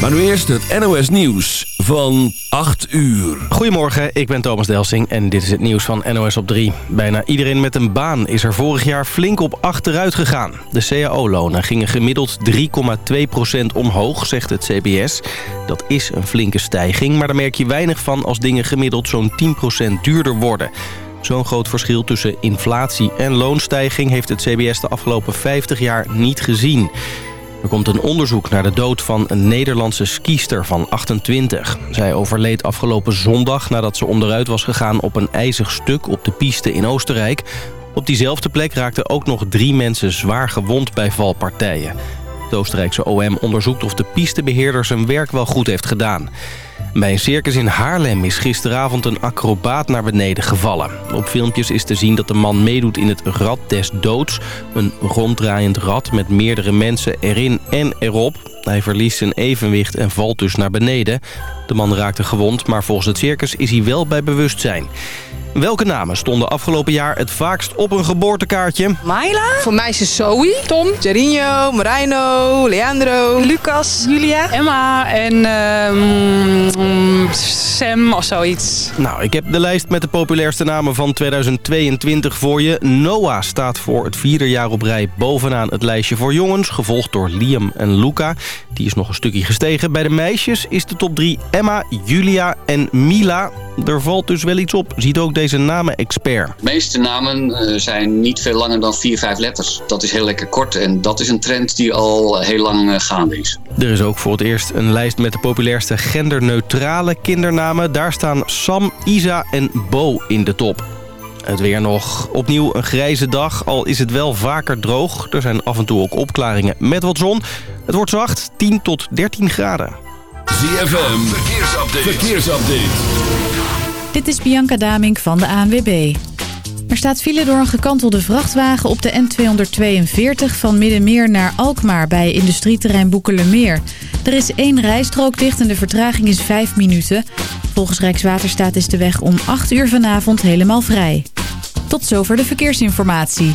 Maar nu eerst het NOS Nieuws van 8 uur. Goedemorgen, ik ben Thomas Delsing en dit is het nieuws van NOS op 3. Bijna iedereen met een baan is er vorig jaar flink op achteruit gegaan. De cao-lonen gingen gemiddeld 3,2% omhoog, zegt het CBS. Dat is een flinke stijging, maar daar merk je weinig van als dingen gemiddeld zo'n 10% duurder worden. Zo'n groot verschil tussen inflatie en loonstijging heeft het CBS de afgelopen 50 jaar niet gezien. Er komt een onderzoek naar de dood van een Nederlandse skiester van 28. Zij overleed afgelopen zondag nadat ze onderuit was gegaan op een ijzig stuk op de piste in Oostenrijk. Op diezelfde plek raakten ook nog drie mensen zwaar gewond bij valpartijen. Het Oostenrijkse OM onderzoekt of de pistebeheerder zijn werk wel goed heeft gedaan. Bij een circus in Haarlem is gisteravond een acrobaat naar beneden gevallen. Op filmpjes is te zien dat de man meedoet in het Rad des Doods. Een ronddraaiend rad met meerdere mensen erin en erop. Hij verliest zijn evenwicht en valt dus naar beneden. De man raakte gewond, maar volgens het circus is hij wel bij bewustzijn. Welke namen stonden afgelopen jaar het vaakst op een geboortekaartje? Myla. Voor mij is het Zoe. Tom. Jarinho. Marino. Leandro. Lucas. Julia. Emma. En um, Sam of zoiets. Nou, ik heb de lijst met de populairste namen van 2022 voor je. Noah staat voor het vierde jaar op rij bovenaan het lijstje voor jongens. Gevolgd door Liam en Luca. Die is nog een stukje gestegen. Bij de meisjes is de top 3 Emma, Julia en Mila. Er valt dus wel iets op, ziet ook deze namen-expert. De meeste namen uh, zijn niet veel langer dan 4, 5 letters. Dat is heel lekker kort en dat is een trend die al heel lang uh, gaande is. Er is ook voor het eerst een lijst met de populairste genderneutrale kindernamen. Daar staan Sam, Isa en Bo in de top. Het weer nog. Opnieuw een grijze dag, al is het wel vaker droog. Er zijn af en toe ook opklaringen met wat zon. Het wordt zacht, 10 tot 13 graden. ZFM, verkeersupdate. verkeersupdate. Dit is Bianca Damink van de ANWB. Er staat file door een gekantelde vrachtwagen op de N242 van Middenmeer naar Alkmaar bij industrieterrein Boekelermeer. Er is één rijstrook dicht en de vertraging is 5 minuten. Volgens Rijkswaterstaat is de weg om 8 uur vanavond helemaal vrij. Tot zover de verkeersinformatie.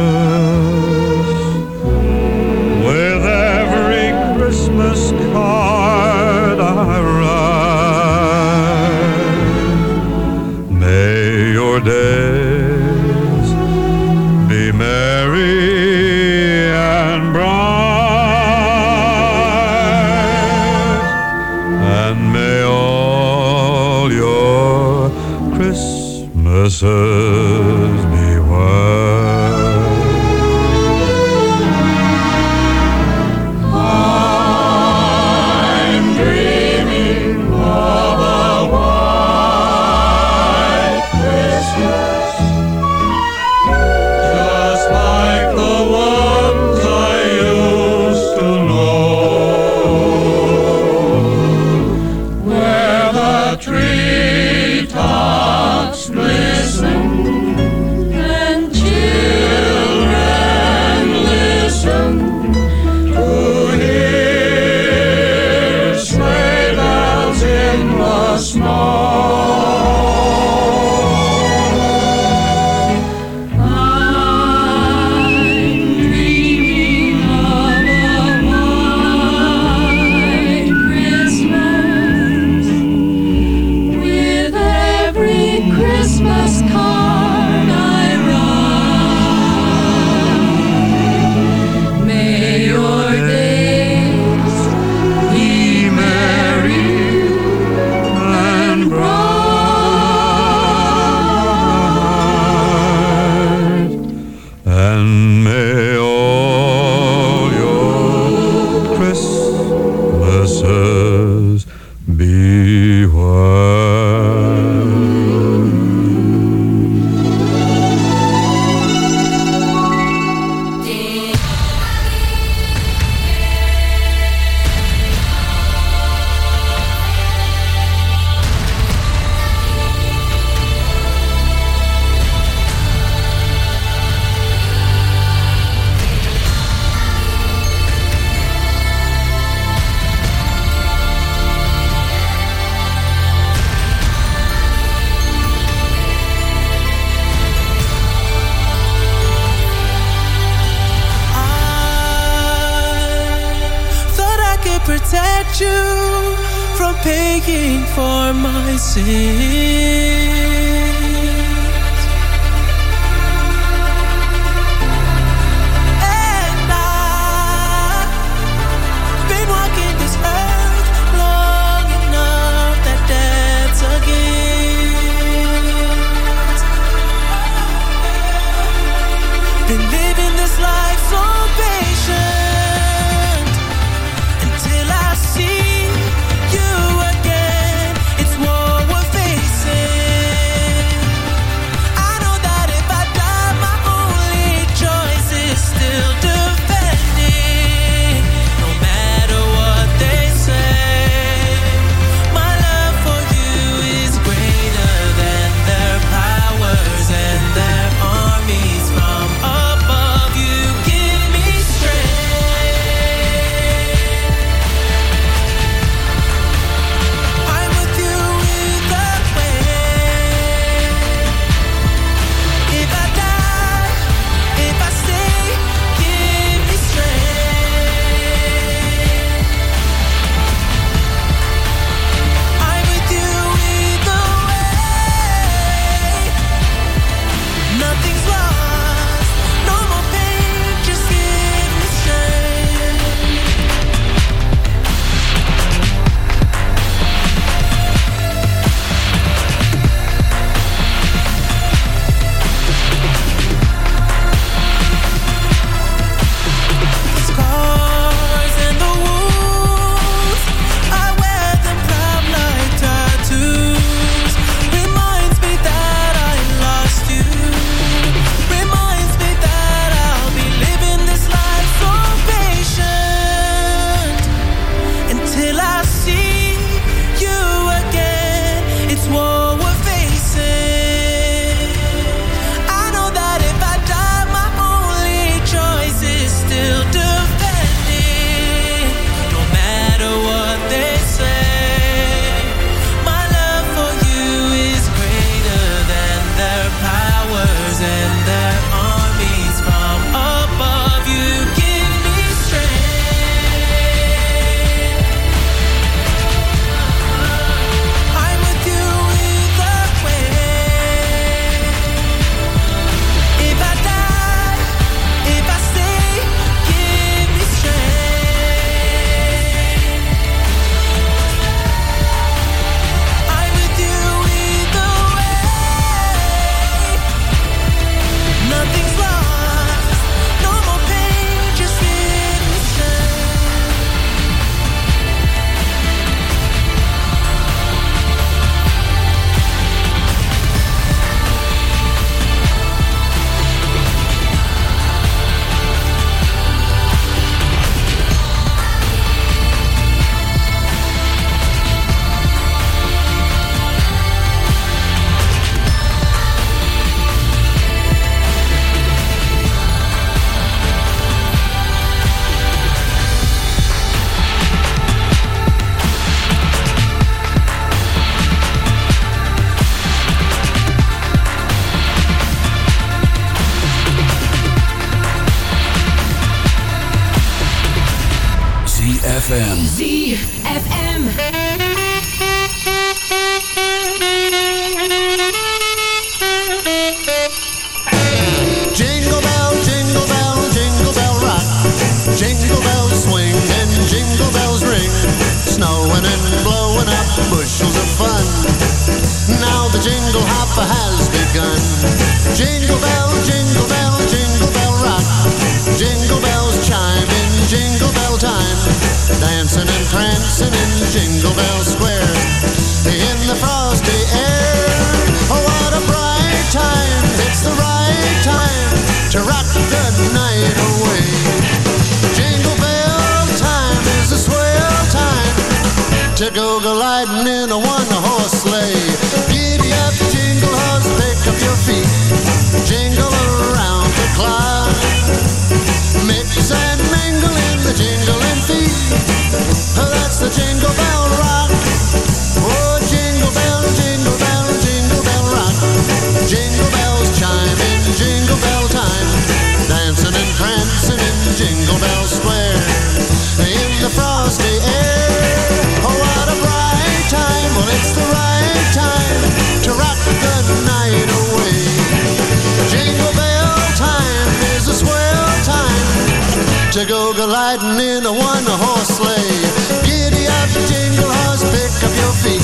gliding in a one-horse sleigh. Giddy up, jingle horse, pick up your feet.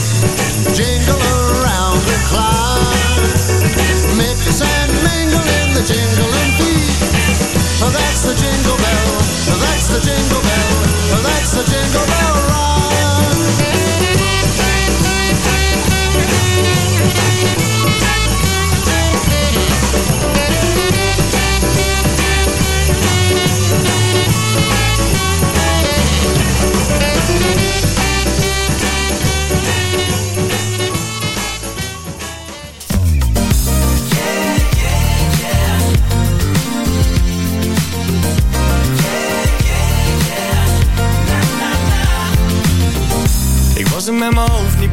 Jingle around the clock. Mix and mingle in the jingling feet. Oh, that's the jingle bell. That's the jingle bell. That's the jingle bell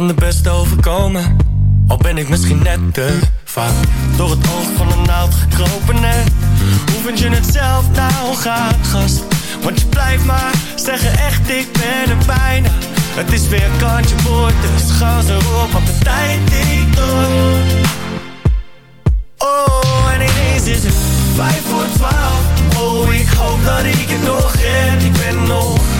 kan de beste overkomen, al ben ik misschien net te vaak door het oog van een naald gekropen. En hoe vind je het zelf nou gaat, gast? Want je blijft maar zeggen echt, ik ben er bijna. Het is weer kantje boord, dus gas erop, want de tijd die door. Oh, en ineens is het vijf voor twaalf. Oh, ik hoop dat ik het nog red. Ik ben nog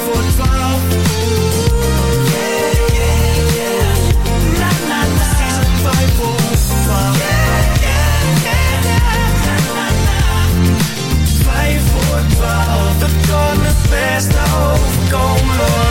het beste overkomen,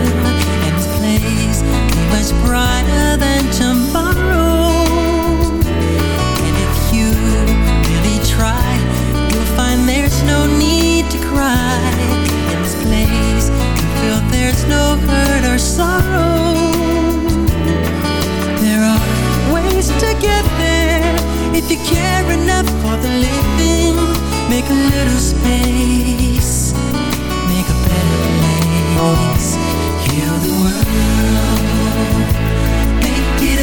Brighter than tomorrow. And if you really try, you'll find there's no need to cry. In this place, you feel there's no hurt or sorrow. There are ways to get there if you care enough for the living. Make a little space, make a better place. Heal the world,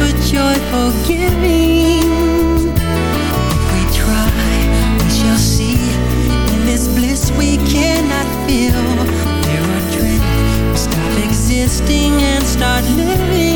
for joyful giving. If we try, we shall see. In this bliss we cannot feel. There are dreams, we stop existing and start living.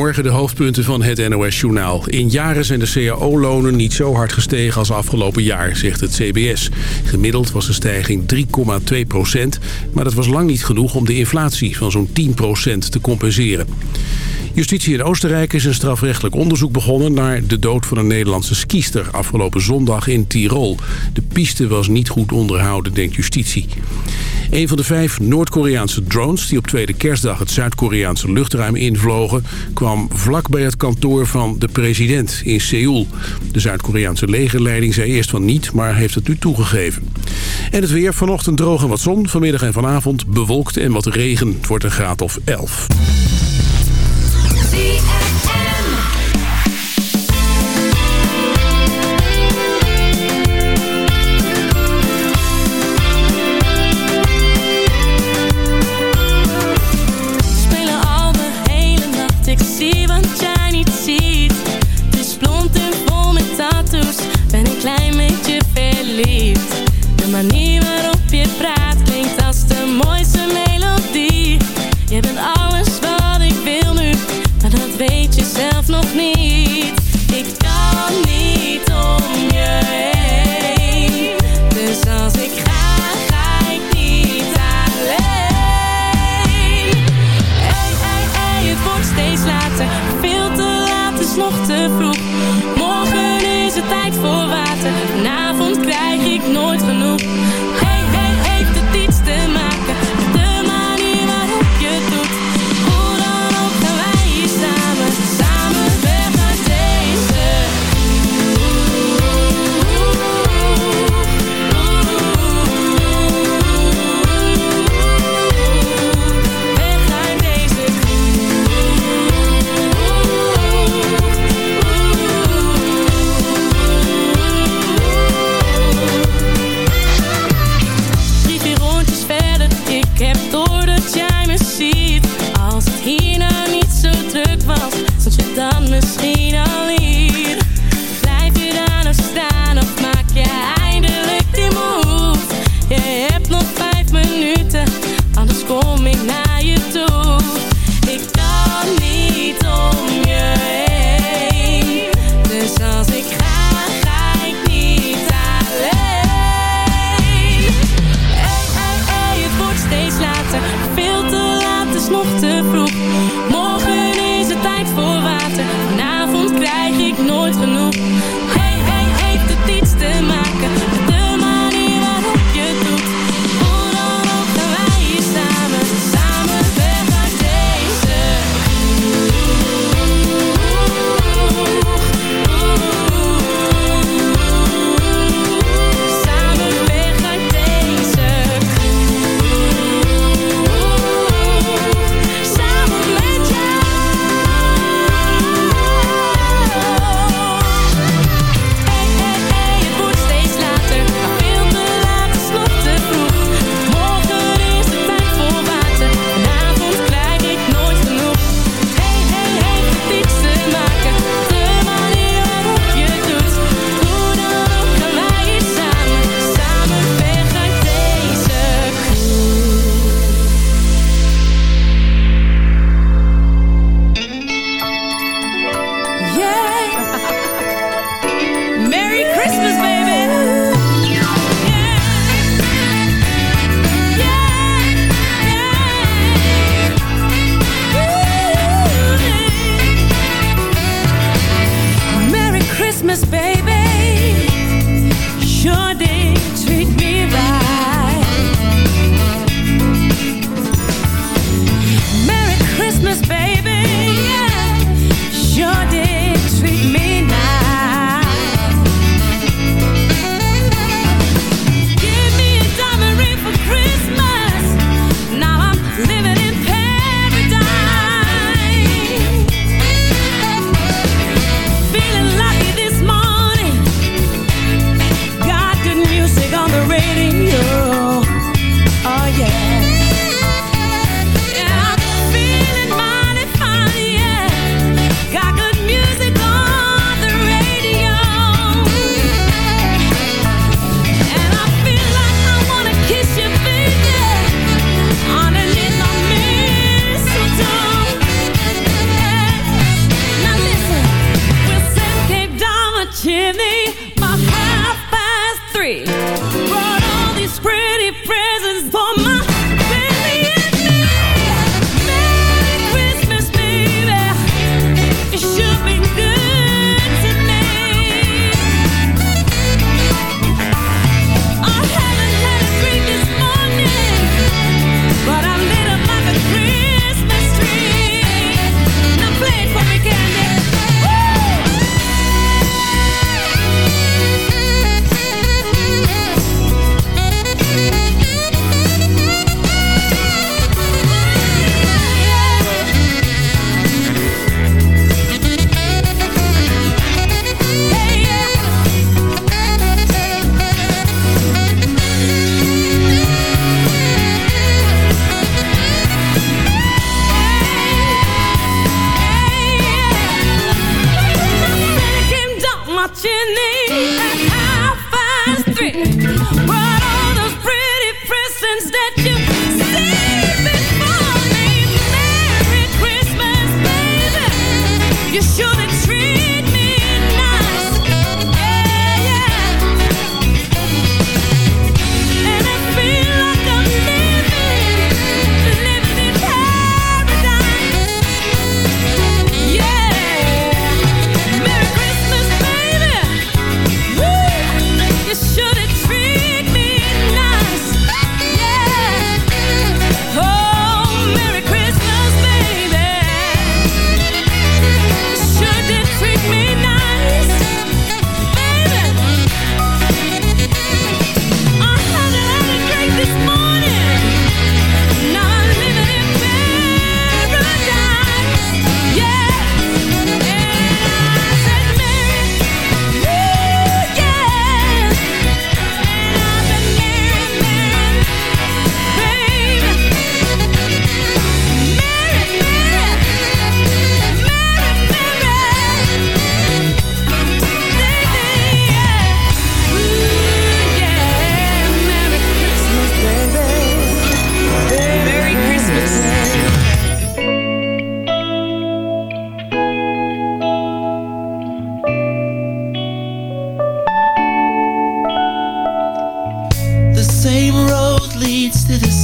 Goedemorgen, de hoofdpunten van het NOS-journaal. In jaren zijn de cao-lonen niet zo hard gestegen als afgelopen jaar, zegt het CBS. Gemiddeld was de stijging 3,2 procent, maar dat was lang niet genoeg om de inflatie van zo'n 10 procent te compenseren. Justitie in Oostenrijk is een strafrechtelijk onderzoek begonnen... naar de dood van een Nederlandse skiester afgelopen zondag in Tirol. De piste was niet goed onderhouden, denkt justitie. Een van de vijf Noord-Koreaanse drones die op tweede kerstdag... het Zuid-Koreaanse luchtruim invlogen... kwam Vlak bij het kantoor van de president in Seoul. De Zuid-Koreaanse legerleiding zei eerst van niet, maar heeft het nu toegegeven. En het weer vanochtend droog en wat zon, vanmiddag en vanavond bewolkt en wat regen. Het wordt een graad of 11.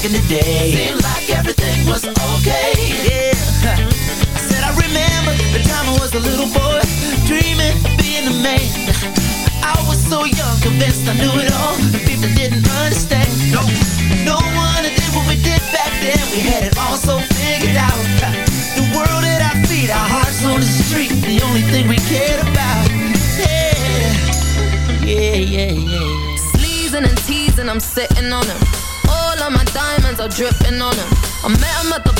Back in the day. Seemed like everything was okay, yeah. I said I remember the time I was a little boy Dreaming, being a man. I was so young, convinced I knew it all. And people didn't understand. No, no one did what we did back then. We had it all so figured out. The world at our feet, our hearts on the street The only thing we cared about. Yeah, yeah, yeah, yeah. Sleezing and teasing, I'm sitting on him. Diamonds are dripping on him. I met him at the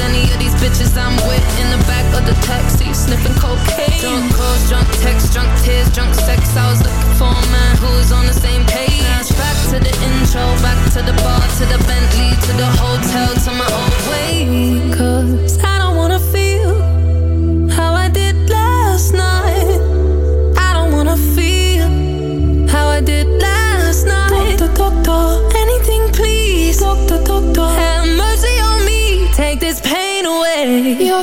any of these bitches I'm with In the back of the taxi, sniffing cocaine. Drunk calls, drunk texts, drunk tears, drunk sex. I was looking for a man who's on the same page. Back to the intro, back to the bar, to the Bentley To the hotel, to my own way. Cause I don't wanna feel how I did last night. I don't wanna feel how I did last night. Doctor, doctor, anything please. Doctor, doctor, have mercy on take this pain away. You're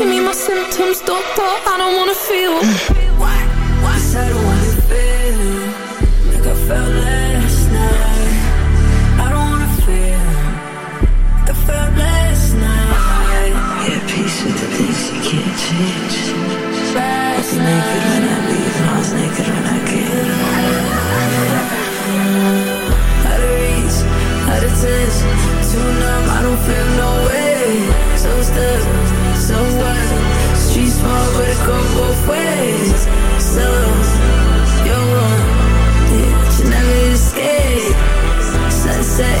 Away. You're asking me my symptoms, doctor. I don't wanna feel. Why? Why? I don't wanna feel like I felt last night. I don't wanna feel like I felt last night. Yeah, peace with the things you can't change. I was naked when I leave, and I was naked when I came. Out of reach, out of touch, too numb, I don't feel It go both ways. So, you're one, you never escape. Sunset